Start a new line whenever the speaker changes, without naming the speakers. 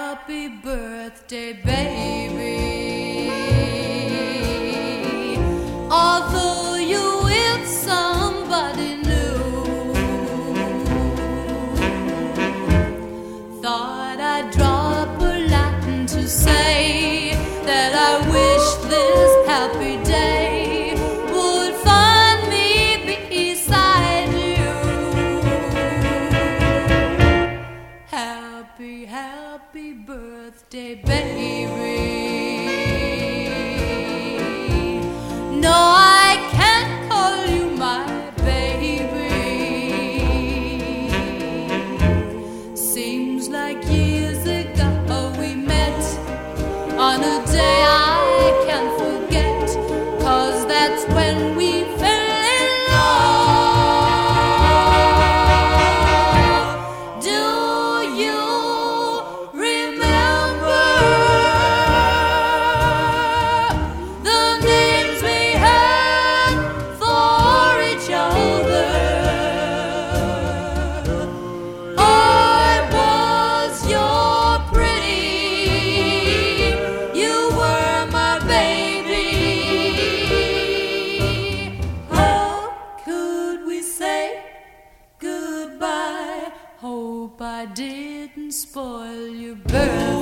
Happy birthday, baby. Although you're with somebody new, thought I'd drop a Latin to say. Birthday, baby. didn't spoil your birthday.